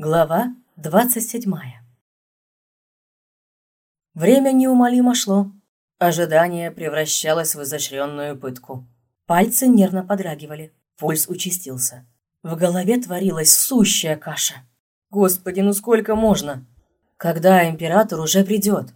Глава двадцать седьмая Время неумолимо шло. Ожидание превращалось в изощренную пытку. Пальцы нервно подрагивали, пульс участился. В голове творилась сущая каша. Господи, ну сколько можно? Когда император уже придет?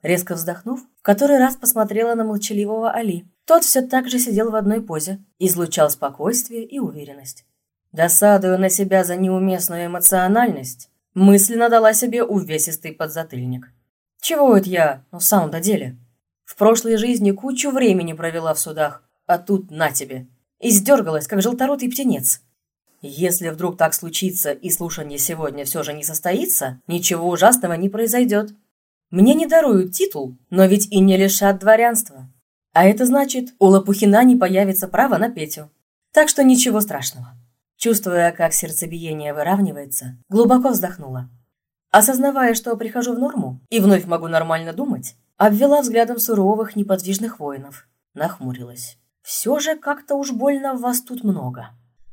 Резко вздохнув, в который раз посмотрела на молчаливого Али. Тот все так же сидел в одной позе, излучал спокойствие и уверенность. Досадуя на себя за неуместную эмоциональность, мысленно дала себе увесистый подзатыльник. Чего это я, ну в самом-то деле? В прошлой жизни кучу времени провела в судах, а тут на тебе. Издергалась, как желторотый птенец. Если вдруг так случится и слушание сегодня все же не состоится, ничего ужасного не произойдет. Мне не даруют титул, но ведь и не лишат дворянства. А это значит, у Лопухина не появится право на Петю. Так что ничего страшного. Чувствуя, как сердцебиение выравнивается, глубоко вздохнула. Осознавая, что прихожу в норму и вновь могу нормально думать, обвела взглядом суровых, неподвижных воинов. Нахмурилась. Все же как-то уж больно вас тут много.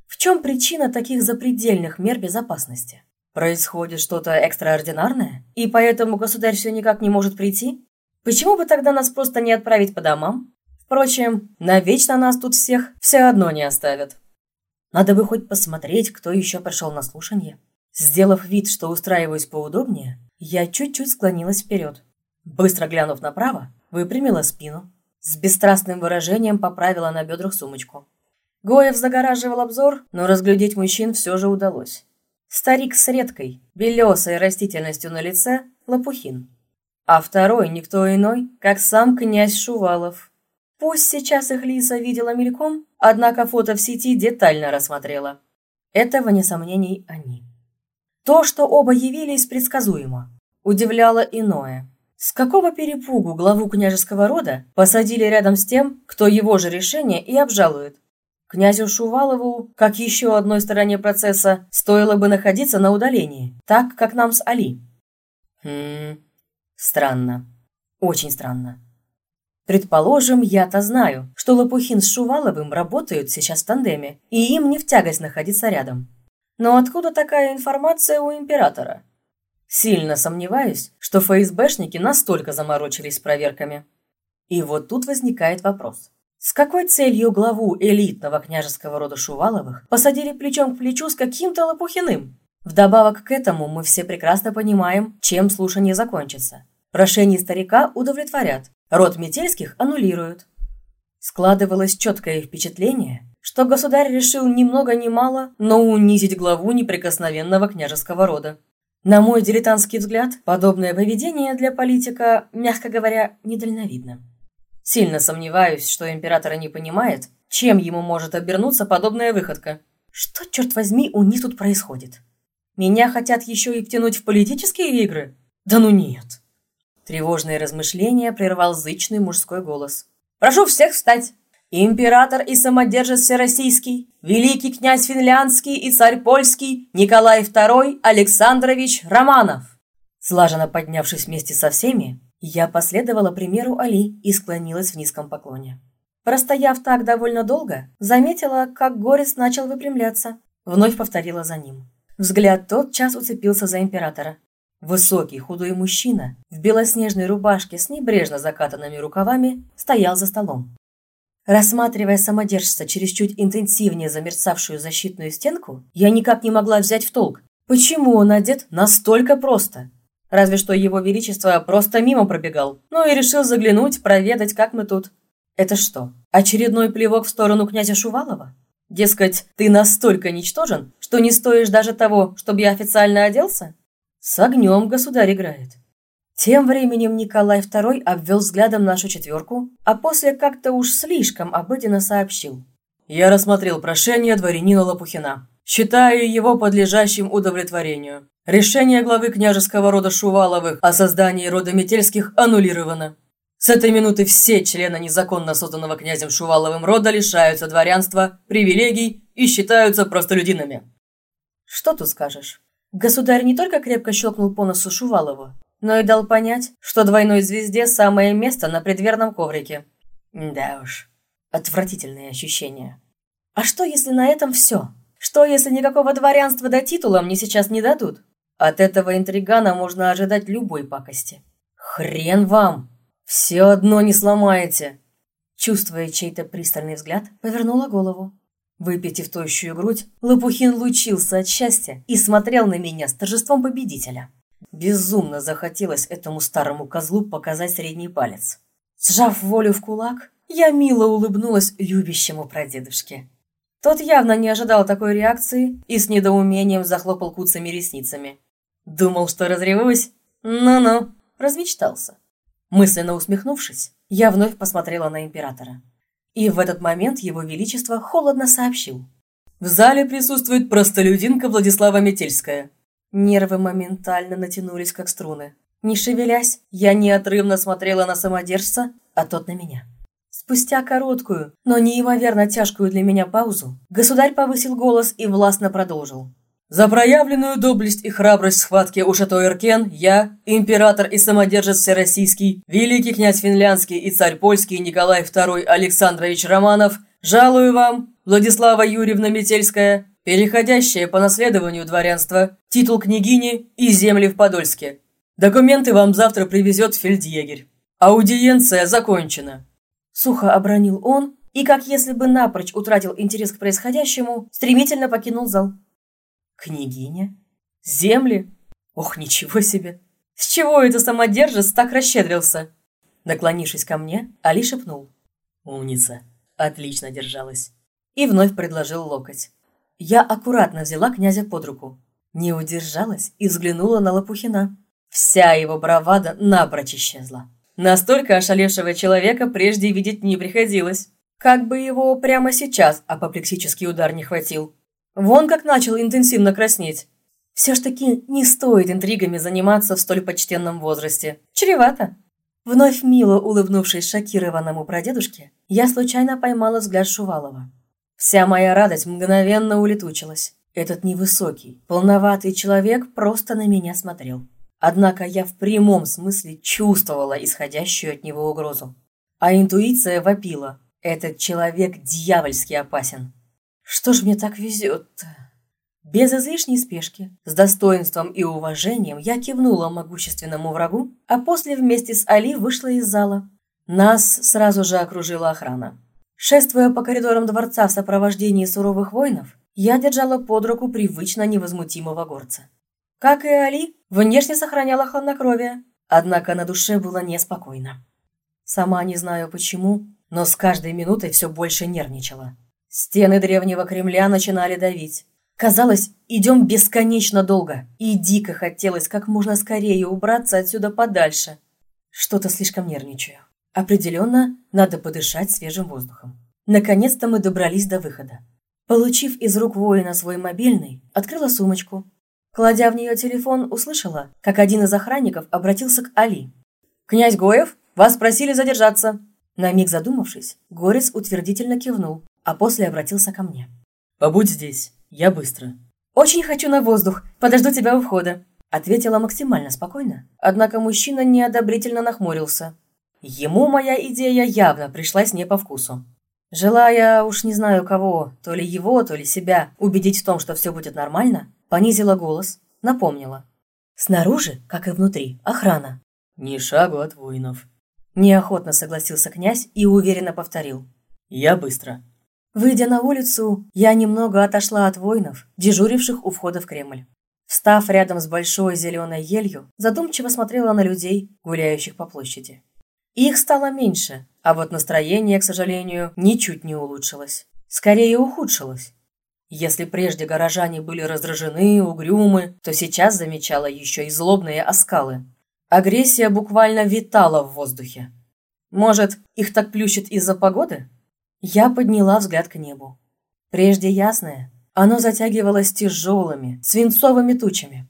В чем причина таких запредельных мер безопасности? Происходит что-то экстраординарное, и поэтому государь все никак не может прийти? Почему бы тогда нас просто не отправить по домам? Впрочем, навечно нас тут всех все одно не оставят. Надо бы хоть посмотреть, кто еще пришел на слушание. Сделав вид, что устраиваюсь поудобнее, я чуть-чуть склонилась вперед. Быстро глянув направо, выпрямила спину. С бесстрастным выражением поправила на бедрах сумочку. Гоев загораживал обзор, но разглядеть мужчин все же удалось. Старик с редкой, белесой растительностью на лице – Лопухин. А второй никто иной, как сам князь Шувалов. Пусть сейчас их Лиса видела мельком, однако фото в сети детально рассмотрела. Это, вне сомнений, они. То, что оба явились, предсказуемо. Удивляло иное. С какого перепугу главу княжеского рода посадили рядом с тем, кто его же решение и обжалует? Князю Шувалову, как еще одной стороне процесса, стоило бы находиться на удалении, так, как нам с Али. Хм, странно. Очень странно. Предположим, я-то знаю, что Лопухин с Шуваловым работают сейчас в тандеме, и им не в тягость находиться рядом. Но откуда такая информация у императора? Сильно сомневаюсь, что ФСБшники настолько заморочились с проверками. И вот тут возникает вопрос. С какой целью главу элитного княжеского рода Шуваловых посадили плечом к плечу с каким-то Лопухиным? Вдобавок к этому мы все прекрасно понимаем, чем слушание закончится. Прошение старика удовлетворят, Род Метельских аннулируют. Складывалось четкое впечатление, что государь решил ни много ни мало, но унизить главу неприкосновенного княжеского рода. На мой дилетантский взгляд, подобное поведение для политика, мягко говоря, недальновидно. Сильно сомневаюсь, что император не понимает, чем ему может обернуться подобная выходка. Что, черт возьми, у них тут происходит? Меня хотят еще и втянуть в политические игры? Да ну нет. Тревожные размышления прервал зычный мужской голос. «Прошу всех встать! Император и самодержец Всероссийский, великий князь Финляндский и царь Польский Николай II Александрович Романов!» Слаженно поднявшись вместе со всеми, я последовала примеру Али и склонилась в низком поклоне. Простояв так довольно долго, заметила, как горец начал выпрямляться. Вновь повторила за ним. Взгляд тотчас уцепился за императора. Высокий, худой мужчина в белоснежной рубашке с небрежно закатанными рукавами стоял за столом. Рассматривая самодержца через чуть интенсивнее замерцавшую защитную стенку, я никак не могла взять в толк, почему он одет настолько просто. Разве что его величество просто мимо пробегал, ну и решил заглянуть, проведать, как мы тут. Это что, очередной плевок в сторону князя Шувалова? Дескать, ты настолько ничтожен, что не стоишь даже того, чтобы я официально оделся? С огнем государь играет. Тем временем Николай II обвел взглядом нашу четверку, а после как-то уж слишком обыденно сообщил. «Я рассмотрел прошение дворянина Лопухина. Считаю его подлежащим удовлетворению. Решение главы княжеского рода Шуваловых о создании рода Метельских аннулировано. С этой минуты все члены незаконно созданного князем Шуваловым рода лишаются дворянства, привилегий и считаются простолюдинами». «Что тут скажешь?» Государь не только крепко щелкнул по носу Шувалову, но и дал понять, что двойной звезде самое место на предверном коврике. Да уж, отвратительные ощущения. А что, если на этом все? Что, если никакого дворянства до титула мне сейчас не дадут? От этого интригана можно ожидать любой пакости. Хрен вам! Все одно не сломаете!» Чувствуя чей-то пристальный взгляд, повернула голову. Выпитив тощую грудь, Лопухин лучился от счастья и смотрел на меня с торжеством победителя. Безумно захотелось этому старому козлу показать средний палец. Сжав волю в кулак, я мило улыбнулась любящему прадедушке. Тот явно не ожидал такой реакции и с недоумением захлопал куцами ресницами. Думал, что разревусь? Ну-ну, размечтался. Мысленно усмехнувшись, я вновь посмотрела на императора. И в этот момент его величество холодно сообщил. «В зале присутствует простолюдинка Владислава Метельская». Нервы моментально натянулись, как струны. Не шевелясь, я неотрывно смотрела на самодержца, а тот на меня. Спустя короткую, но неимоверно тяжкую для меня паузу, государь повысил голос и властно продолжил. «За проявленную доблесть и храбрость в схватке у Шато я, император и самодержец всероссийский, великий князь финляндский и царь польский Николай II Александрович Романов, жалую вам, Владислава Юрьевна Метельская, переходящая по наследованию дворянства, титул княгини и земли в Подольске. Документы вам завтра привезет фельдъегерь. Аудиенция закончена». Сухо обронил он и, как если бы напрочь утратил интерес к происходящему, стремительно покинул зал. «Княгиня? Земли? Ох, ничего себе! С чего это самодержец так расщедрился?» Наклонившись ко мне, Али шепнул. «Умница! Отлично держалась!» И вновь предложил локоть. Я аккуратно взяла князя под руку. Не удержалась и взглянула на Лопухина. Вся его бравада напрочь исчезла. Настолько ошалевшего человека прежде видеть не приходилось. Как бы его прямо сейчас апоплексический удар не хватил. Вон как начал интенсивно краснеть. Все ж таки не стоит интригами заниматься в столь почтенном возрасте. Чревато. Вновь мило улыбнувшись шокированному прадедушке, я случайно поймала взгляд Шувалова. Вся моя радость мгновенно улетучилась. Этот невысокий, полноватый человек просто на меня смотрел. Однако я в прямом смысле чувствовала исходящую от него угрозу. А интуиция вопила. Этот человек дьявольски опасен. Что ж мне так везет-то? Без излишней спешки, с достоинством и уважением я кивнула могущественному врагу, а после вместе с Али вышла из зала. Нас сразу же окружила охрана. Шествуя по коридорам дворца в сопровождении суровых воинов, я держала под руку привычно невозмутимого горца. Как и Али, внешне сохраняла хладнокровие, однако на душе было неспокойно. Сама не знаю почему, но с каждой минутой все больше нервничала. Стены древнего Кремля начинали давить. Казалось, идем бесконечно долго, и дико хотелось как можно скорее убраться отсюда подальше. Что-то слишком нервничаю. Определенно, надо подышать свежим воздухом. Наконец-то мы добрались до выхода. Получив из рук воина свой мобильный, открыла сумочку, Кладя в нее телефон, услышала, как один из охранников обратился к Али. «Князь Гоев, вас просили задержаться!» На миг задумавшись, Горец утвердительно кивнул, а после обратился ко мне. «Побудь здесь, я быстро». «Очень хочу на воздух, подожду тебя у входа», ответила максимально спокойно, однако мужчина неодобрительно нахмурился. Ему моя идея явно пришлась не по вкусу. Желая, уж не знаю кого, то ли его, то ли себя, убедить в том, что все будет нормально, понизила голос, напомнила. Снаружи, как и внутри, охрана. «Ни шагу от воинов». Неохотно согласился князь и уверенно повторил. «Я быстро». Выйдя на улицу, я немного отошла от воинов, дежуривших у входа в Кремль. Встав рядом с большой зеленой елью, задумчиво смотрела на людей, гуляющих по площади. Их стало меньше, а вот настроение, к сожалению, ничуть не улучшилось. Скорее ухудшилось. Если прежде горожане были раздражены, угрюмы, то сейчас замечала еще и злобные оскалы. Агрессия буквально витала в воздухе. Может, их так плющит из-за погоды? Я подняла взгляд к небу. Прежде ясное, оно затягивалось тяжелыми, свинцовыми тучами.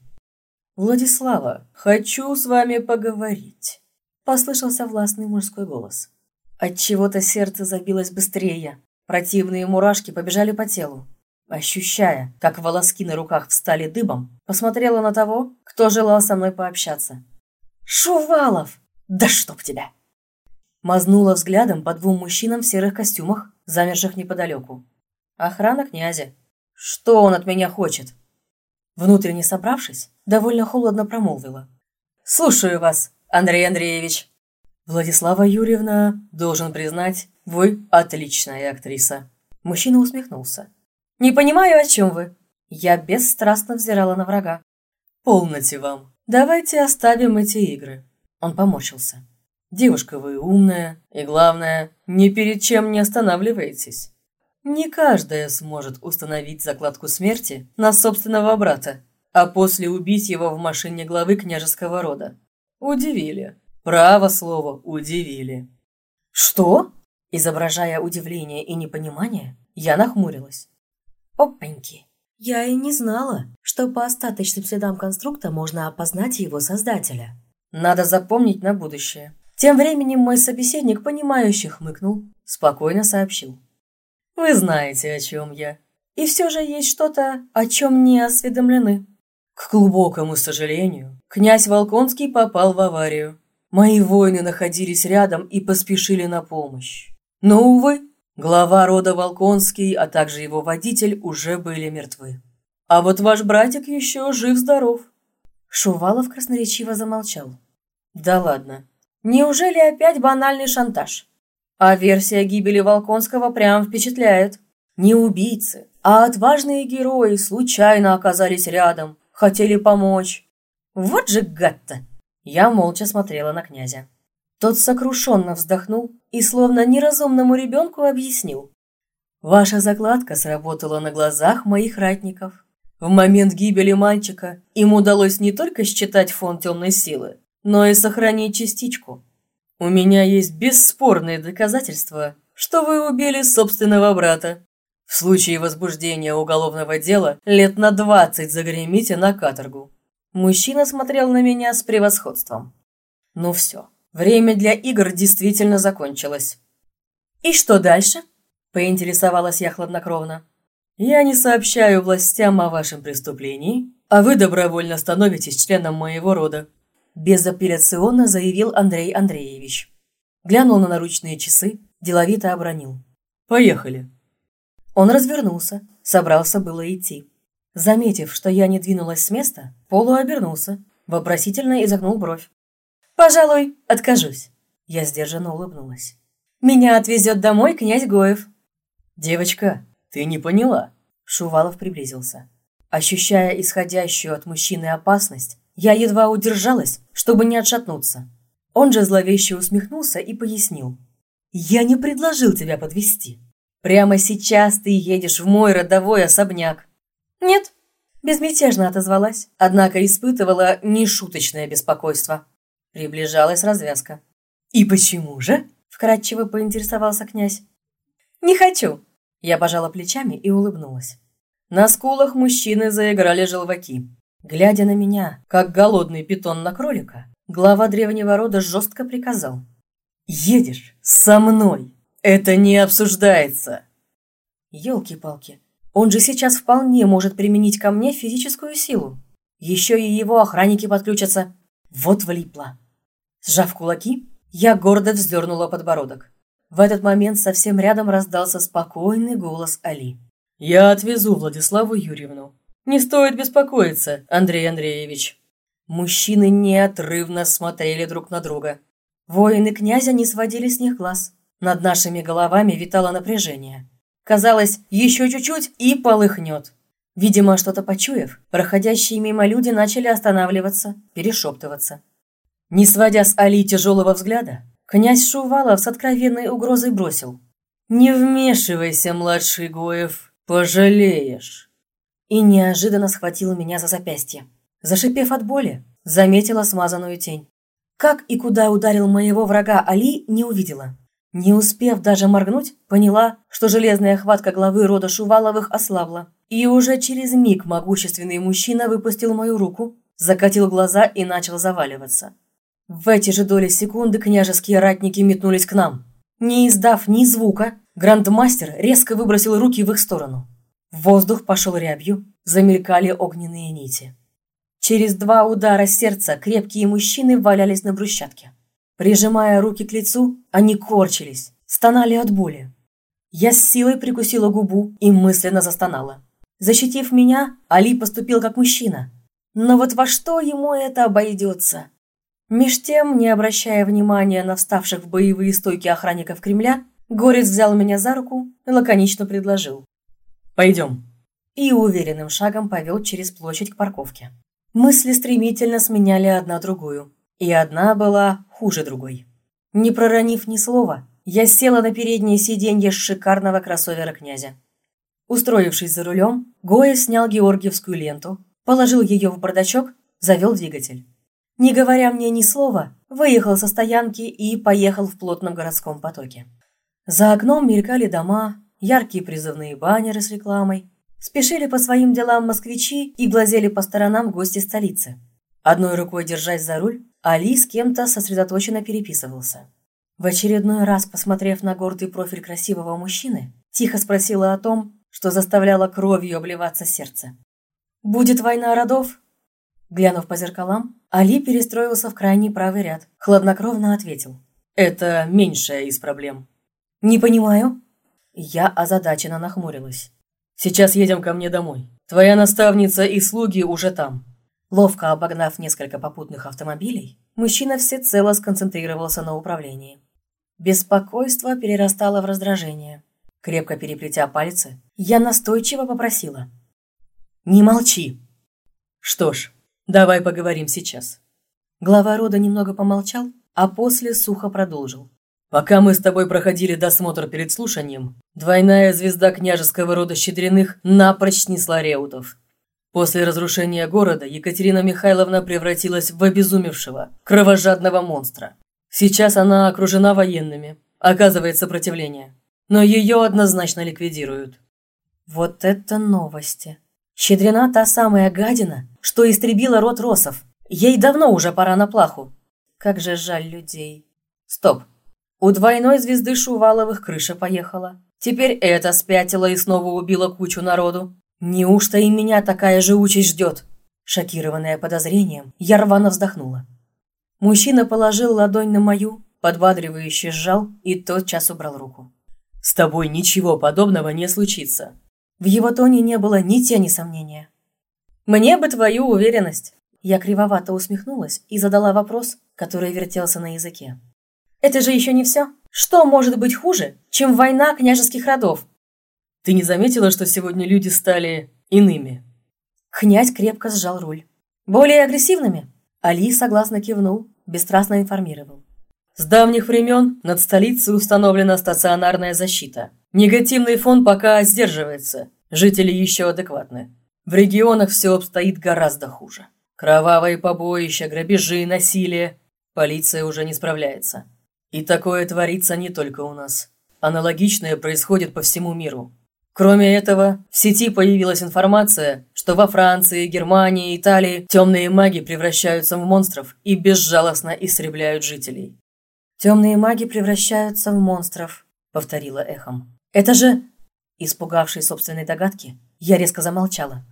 «Владислава, хочу с вами поговорить», – послышался властный мужской голос. Отчего-то сердце забилось быстрее, противные мурашки побежали по телу. Ощущая, как волоски на руках встали дыбом, посмотрела на того, кто желал со мной пообщаться. «Шувалов! Да чтоб тебя!» Мазнула взглядом по двум мужчинам в серых костюмах, замерших неподалеку. Охрана князя. Что он от меня хочет?» Внутренне собравшись, довольно холодно промолвила. «Слушаю вас, Андрей Андреевич». «Владислава Юрьевна, должен признать, вы отличная актриса». Мужчина усмехнулся. «Не понимаю, о чем вы». Я бесстрастно взирала на врага. «Полноте вам. Давайте оставим эти игры». Он поморщился. «Девушка вы умная, и главное, ни перед чем не останавливаетесь. Не каждая сможет установить закладку смерти на собственного брата, а после убить его в машине главы княжеского рода. Удивили. Право слово, удивили. Что? Изображая удивление и непонимание, я нахмурилась. Опаньки. Я и не знала, что по остаточным следам конструкта можно опознать его создателя. Надо запомнить на будущее. Тем временем мой собеседник, понимающий, хмыкнул, спокойно сообщил. Вы знаете, о чем я. И все же есть что-то, о чем не осведомлены. К глубокому сожалению, князь Волконский попал в аварию. Мои воины находились рядом и поспешили на помощь. Но, увы, глава рода Волконский, а также его водитель уже были мертвы. А вот ваш братик еще жив-здоров. Шувалов красноречиво замолчал. Да ладно. Неужели опять банальный шантаж? А версия гибели Волконского прям впечатляет. Не убийцы, а отважные герои случайно оказались рядом, хотели помочь. Вот же гад-то! Я молча смотрела на князя. Тот сокрушенно вздохнул и словно неразумному ребенку объяснил. Ваша закладка сработала на глазах моих ратников. В момент гибели мальчика им удалось не только считать фон темной силы, но и сохранить частичку. У меня есть бесспорные доказательства, что вы убили собственного брата. В случае возбуждения уголовного дела лет на двадцать загремите на каторгу. Мужчина смотрел на меня с превосходством. Ну все, время для игр действительно закончилось. И что дальше? Поинтересовалась я хладнокровно. Я не сообщаю властям о вашем преступлении, а вы добровольно становитесь членом моего рода безапелляционно заявил Андрей Андреевич. Глянул на наручные часы, деловито обронил. «Поехали». Он развернулся, собрался было идти. Заметив, что я не двинулась с места, Полу обернулся, вопросительно изогнул бровь. «Пожалуй, откажусь». Я сдержанно улыбнулась. «Меня отвезет домой князь Гоев». «Девочка, ты не поняла?» Шувалов приблизился. Ощущая исходящую от мужчины опасность, я едва удержалась, чтобы не отшатнуться. Он же зловеще усмехнулся и пояснил. «Я не предложил тебя подвести. Прямо сейчас ты едешь в мой родовой особняк». «Нет», – безмятежно отозвалась, однако испытывала нешуточное беспокойство. Приближалась развязка. «И почему же?» – вкратчиво поинтересовался князь. «Не хочу!» Я пожала плечами и улыбнулась. На скулах мужчины заиграли желваки. Глядя на меня, как голодный питон на кролика, глава древнего рода жестко приказал. «Едешь со мной! Это не обсуждается!» Ёлки-палки, он же сейчас вполне может применить ко мне физическую силу. Еще и его охранники подключатся. Вот влипла. Сжав кулаки, я гордо вздернула подбородок. В этот момент совсем рядом раздался спокойный голос Али. «Я отвезу Владиславу Юрьевну. Не стоит беспокоиться, Андрей Андреевич. Мужчины неотрывно смотрели друг на друга. Воины князя не сводили с них глаз. Над нашими головами витало напряжение. Казалось, еще чуть-чуть и полыхнет. Видимо, что-то почуяв, проходящие мимо люди начали останавливаться, перешептываться. Не сводя с Али тяжелого взгляда, князь Шувалов с откровенной угрозой бросил. «Не вмешивайся, младший Гоев, пожалеешь» и неожиданно схватил меня за запястье. Зашипев от боли, заметила смазанную тень. Как и куда ударил моего врага Али, не увидела. Не успев даже моргнуть, поняла, что железная хватка главы рода Шуваловых ослабла. И уже через миг могущественный мужчина выпустил мою руку, закатил глаза и начал заваливаться. В эти же доли секунды княжеские ратники метнулись к нам. Не издав ни звука, грандмастер резко выбросил руки в их сторону. Воздух пошел рябью, замелькали огненные нити. Через два удара сердца крепкие мужчины валялись на брусчатке. Прижимая руки к лицу, они корчились, стонали от боли. Я с силой прикусила губу и мысленно застонала. Защитив меня, Али поступил как мужчина. Но вот во что ему это обойдется? Меж тем, не обращая внимания на вставших в боевые стойки охранников Кремля, Горец взял меня за руку и лаконично предложил. «Пойдем». И уверенным шагом повел через площадь к парковке. Мысли стремительно сменяли одна другую, и одна была хуже другой. Не проронив ни слова, я села на переднее сиденье шикарного кроссовера князя. Устроившись за рулем, Гоя снял георгиевскую ленту, положил ее в бардачок, завел двигатель. Не говоря мне ни слова, выехал со стоянки и поехал в плотном городском потоке. За окном мелькали дома, яркие призывные баннеры с рекламой. Спешили по своим делам москвичи и глазели по сторонам гости столицы. Одной рукой держась за руль, Али с кем-то сосредоточенно переписывался. В очередной раз, посмотрев на гордый профиль красивого мужчины, тихо спросила о том, что заставляло кровью обливаться сердце. «Будет война родов?» Глянув по зеркалам, Али перестроился в крайний правый ряд, хладнокровно ответил. «Это меньшая из проблем». «Не понимаю». Я озадаченно нахмурилась. «Сейчас едем ко мне домой. Твоя наставница и слуги уже там». Ловко обогнав несколько попутных автомобилей, мужчина всецело сконцентрировался на управлении. Беспокойство перерастало в раздражение. Крепко переплетя пальцы, я настойчиво попросила. «Не молчи!» «Что ж, давай поговорим сейчас». Глава рода немного помолчал, а после сухо продолжил. «Пока мы с тобой проходили досмотр перед слушанием, двойная звезда княжеского рода Щедриных напрочь снесла реутов. После разрушения города Екатерина Михайловна превратилась в обезумевшего, кровожадного монстра. Сейчас она окружена военными, оказывает сопротивление, но ее однозначно ликвидируют. Вот это новости. Щедрена та самая гадина, что истребила род Росов. Ей давно уже пора на плаху. Как же жаль людей. Стоп. У двойной звезды Шуваловых крыша поехала. Теперь это спятила и снова убила кучу народу. Неужто и меня такая же участь ждет? Шокированная подозрением, я рвано вздохнула. Мужчина положил ладонь на мою, подбадривающе сжал и тотчас убрал руку. «С тобой ничего подобного не случится. В его тоне не было ни тени сомнения. «Мне бы твою уверенность!» Я кривовато усмехнулась и задала вопрос, который вертелся на языке. «Это же еще не все. Что может быть хуже, чем война княжеских родов?» «Ты не заметила, что сегодня люди стали иными?» Князь крепко сжал руль. «Более агрессивными?» Али согласно кивнул, бесстрастно информировал. С давних времен над столицей установлена стационарная защита. Негативный фон пока сдерживается, жители еще адекватны. В регионах все обстоит гораздо хуже. Кровавые побоища, грабежи, насилие. Полиция уже не справляется. И такое творится не только у нас. Аналогичное происходит по всему миру. Кроме этого, в сети появилась информация, что во Франции, Германии, Италии темные маги превращаются в монстров и безжалостно истребляют жителей. «Темные маги превращаются в монстров», — повторила эхом. «Это же...» Испугавшись собственной догадки, я резко замолчала.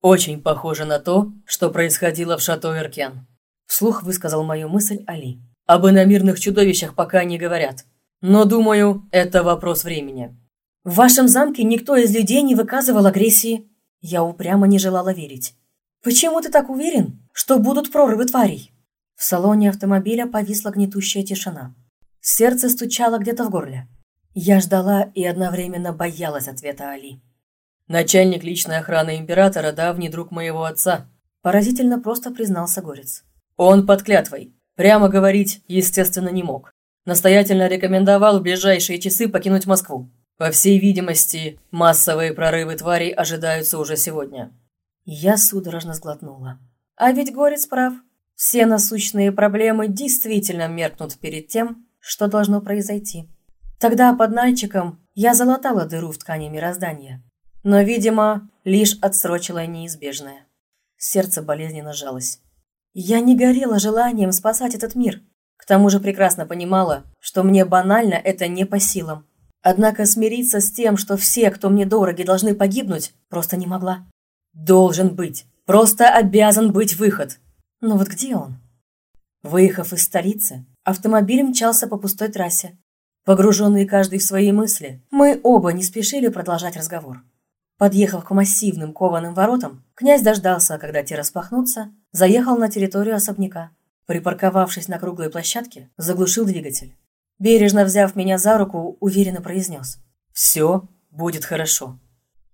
«Очень похоже на то, что происходило в шато Эркен», — вслух высказал мою мысль Али. «Об иномирных чудовищах пока не говорят. Но, думаю, это вопрос времени». «В вашем замке никто из людей не выказывал агрессии». Я упрямо не желала верить. «Почему ты так уверен, что будут прорывы тварей?» В салоне автомобиля повисла гнетущая тишина. Сердце стучало где-то в горле. Я ждала и одновременно боялась ответа Али. «Начальник личной охраны императора – давний друг моего отца», – поразительно просто признался Горец. «Он под клятвой. Прямо говорить, естественно, не мог. Настоятельно рекомендовал в ближайшие часы покинуть Москву. По всей видимости, массовые прорывы тварей ожидаются уже сегодня». Я судорожно сглотнула. А ведь Горец прав. Все насущные проблемы действительно меркнут перед тем, что должно произойти. Тогда под Нальчиком я залатала дыру в ткани мироздания, но, видимо, лишь отсрочила неизбежное. Сердце болезненно сжалось. Я не горела желанием спасать этот мир. К тому же прекрасно понимала, что мне банально это не по силам. Однако смириться с тем, что все, кто мне дороги, должны погибнуть, просто не могла. Должен быть. Просто обязан быть выход. Но вот где он? Выехав из столицы, автомобиль мчался по пустой трассе. Погруженные каждый в свои мысли, мы оба не спешили продолжать разговор. Подъехав к массивным кованым воротам, князь дождался, когда те распахнутся, заехал на территорию особняка. Припарковавшись на круглой площадке, заглушил двигатель. Бережно взяв меня за руку, уверенно произнес. «Все будет хорошо.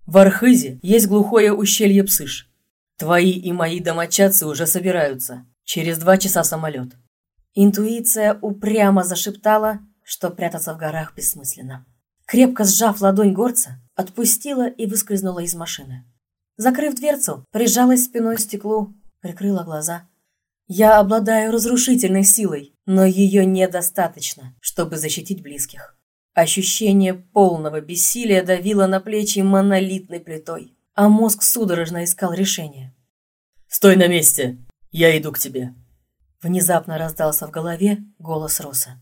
В Архизе есть глухое ущелье Псыш. Твои и мои домочадцы уже собираются. Через два часа самолет». Интуиция упрямо зашептала, что прятаться в горах бессмысленно. Крепко сжав ладонь горца, отпустила и выскользнула из машины. Закрыв дверцу, прижалась спиной к стеклу, прикрыла глаза. Я обладаю разрушительной силой, но ее недостаточно, чтобы защитить близких. Ощущение полного бессилия давило на плечи монолитной плитой, а мозг судорожно искал решение. «Стой на месте! Я иду к тебе!» Внезапно раздался в голове голос Роса.